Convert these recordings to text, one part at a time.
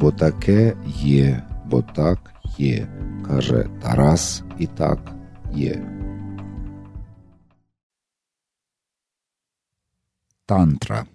бо таке є, бо так є, каже Тарас, і так є. Тантра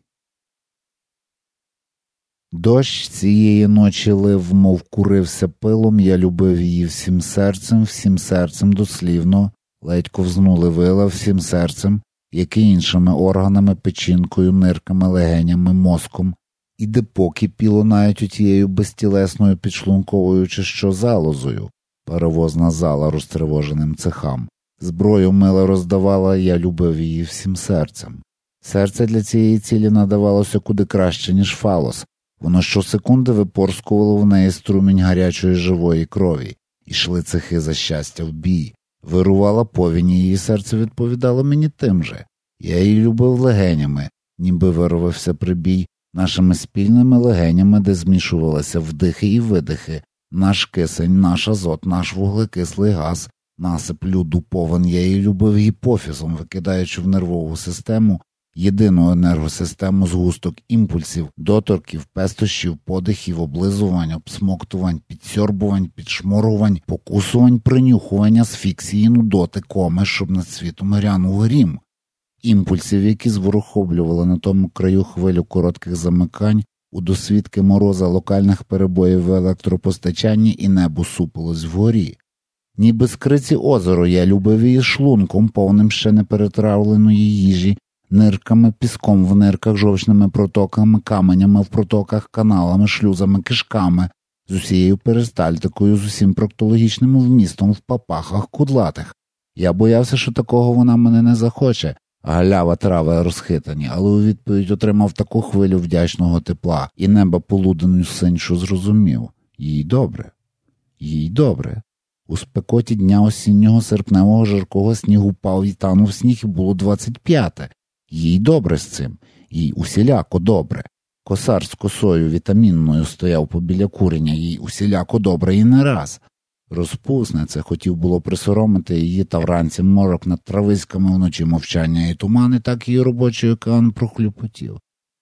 Дощ цієї ночі лив, мов курився пилом, я любив її всім серцем, всім серцем дослівно, ледь ковзнули вила всім серцем, як і іншими органами, печінкою, нирками, легенями, мозком, і депо кипіло навіть отією безтілесною підшлунковою чи що залозою, перевозна зала розтривоженим цехам. Зброю мила роздавала, я любив її всім серцем. Серце для цієї цілі надавалося куди краще, ніж фалос. Воно щосекунди випорскувало в неї струмінь гарячої живої крові, ішли цехи за щастя в бій. Вирувала повінь, і її серце відповідало мені тим же. Я її любив легенями, ніби вирвався прибій, нашими спільними легенями, де змішувалися вдихи і видихи, наш кисень, наш азот, наш вуглекислий газ, насип люду повен я її любив гіпофізом, викидаючи в нервову систему єдину енергосистему згусток імпульсів, доторків, пестощів, подихів, облизувань, обсмоктувань, підсьорбувань, підшморгувань, покусувань, принюхування, сфіксії, нудоти, коми, щоб над світом грянув грім, імпульсів, які зворохоблювали на тому краю хвилю коротких замикань. У досвідки мороза локальних перебоїв в електропостачанні і небо супилось вгорі. Ніби скриці озеро я любив її шлунком, повним ще не перетравленої їжі, нирками, піском в нирках, жовчними протоками, каменями в протоках, каналами, шлюзами, кишками, з усією перистальтикою, з усім проктологічним вмістом в папахах кудлатих. Я боявся, що такого вона мене не захоче, галява трави розхитані, але у відповідь отримав таку хвилю вдячного тепла і неба полудену синь, що зрозумів їй добре, їй добре. У спекоті дня осіннього серпневого жаркого снігу пав і танув сніг і було двадцять п'яте. Їй добре з цим, їй усіляко добре. Косар з косою вітамінною стояв побіля куреня, їй усіляко добре і не раз. Розпусне це хотів було присоромити її та вранці морок над трависьками вночі мовчання і тумани, так її робочий океан прохлюпотів.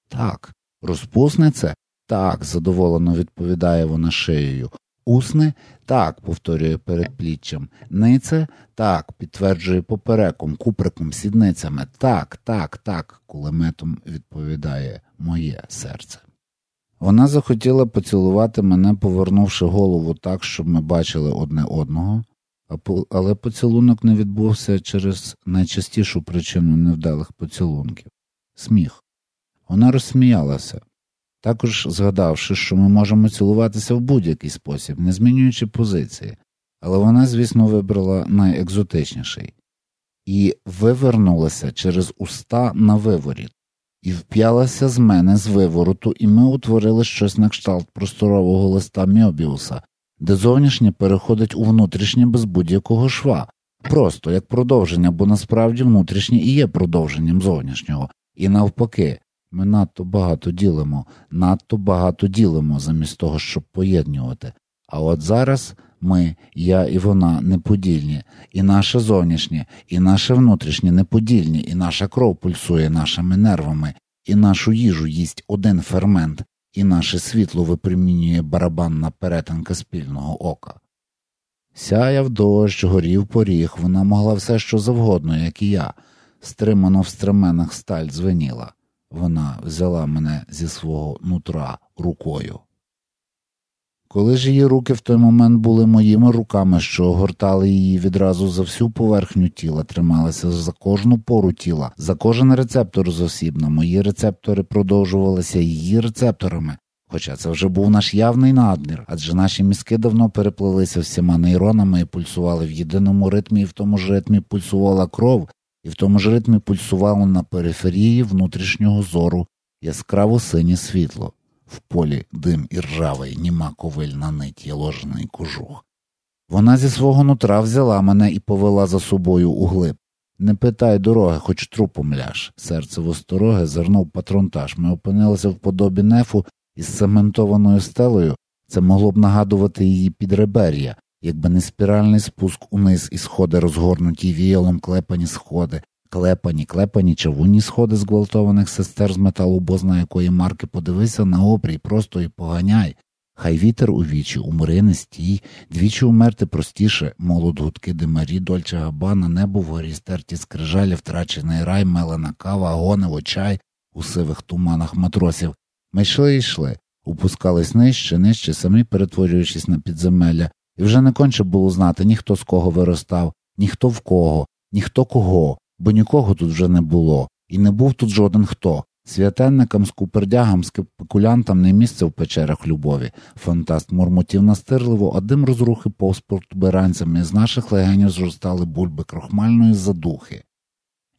Так, розпусне це? Так, задоволено відповідає вона шиєю. Усне так, повторює передпліччям. Нице так, підтверджує попереком, куприком, сідницями. Так, так, так, кулеметом відповідає моє серце. Вона захотіла поцілувати мене, повернувши голову так, щоб ми бачили одне одного, але поцілунок не відбувся через найчастішу причину невдалих поцілунків сміх. Вона розсміялася також згадавши, що ми можемо цілуватися в будь-який спосіб, не змінюючи позиції, але вона, звісно, вибрала найекзотичніший і вивернулася через уста на виворіт, і вп'ялася з мене з вивороту, і ми утворили щось на кшталт просторового листа Мьобіуса, де зовнішнє переходить у внутрішнє без будь-якого шва, просто як продовження, бо насправді внутрішнє і є продовженням зовнішнього, і навпаки. Ми надто багато ділимо, надто багато ділимо замість того, щоб поєднувати. А от зараз ми, я і вона неподільні, і наше зовнішнє, і наше внутрішнє неподільні, і наша кров пульсує нашими нервами, і нашу їжу їсть один фермент, і наше світло випромінює барабанна перетинка спільного ока. Сяяв дощ, горів поріг, вона могла все що завгодно, як і я, стримано в стременах сталь дзвеніла. Вона взяла мене зі свого нутра рукою. Коли ж її руки в той момент були моїми руками, що огортали її відразу за всю поверхню тіла, трималися за кожну пору тіла, за кожен рецептор зосібно, мої рецептори продовжувалися її рецепторами, хоча це вже був наш явний надмір, адже наші мізки давно переплилися всіма нейронами і пульсували в єдиному ритмі, і в тому ж ритмі пульсувала кров, і в тому ж ритмі пульсувало на периферії внутрішнього зору яскраво синє світло, в полі дим і ржавий, німа ковильна нить ложений кожух. Вона зі свого нутра взяла мене і повела за собою у глиб. Не питай дороги, хоч трупом ляж. Серце востороги зернув патронтаж. Ми опинилися в подобі нефу із цементованою стелею. Це могло б нагадувати її підребер'я, якби не спіральний спуск униз і сходи розгорнуті віялом клепані сходи, клепані, клепані чавунні сходи зґвалтованих сестер з металу бозна якої марки подивися на обрій, просто і поганяй. Хай вітер у вічі, умри не стій, двічі умерти простіше, молод гудки димарі, дольче габана, небо вгорі стерті скрижалі, втрачений рай, мелена кава, гонево чай у сивих туманах матросів. Ми йшли і йшли, упускались нижче, нижче, самі перетворюючись на підземелля, і вже не конче було знати ніхто з кого виростав, ніхто в кого, ніхто кого, бо нікого тут вже не було, і не був тут жоден хто. Святенникам, скупердягам, спекулянтам не місце в печерах любові. Фантаст мурмотів настирливо, а дим розрухи повз протуберанцями з наших легенів зростали бульби крохмальної задухи.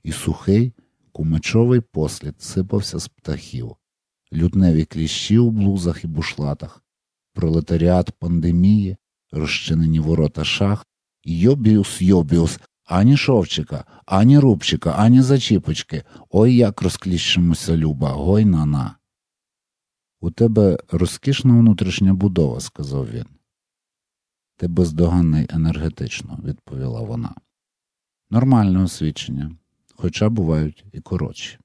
І сухий, кумачовий послід сипався з птахів, лютневі кліщі у блузах і бушлатах, пролетаріат пандемії, розчинені ворота шахт, йобіус йобіус, Ані шовчика, ані рубчика, ані зачіпочки. Ой як розкліщимося, люба, гой на на. У тебе розкішна внутрішня будова, сказав він. Ти бездоганний енергетично, відповіла вона. Нормальне освічення, хоча бувають і коротші.